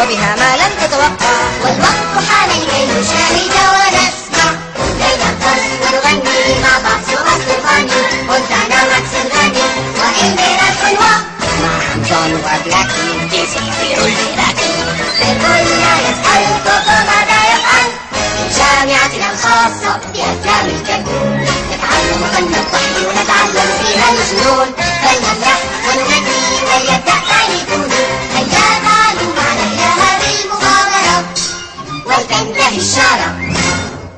وبها ما لم تتوقع. والوقت حان مع حمزان وبلاكي في سيطير العراقي الكل يسأل كوكو ماذا يفعل من جامعتنا الخاصة بأفلام الكرتون نتعلم فن الضحك ونتعلم فيها الجنون فلنمرح ونغني وليبدأ تايتون هيا تعالوا معنا إلى هذه المغامرة ولتنتهي الشارع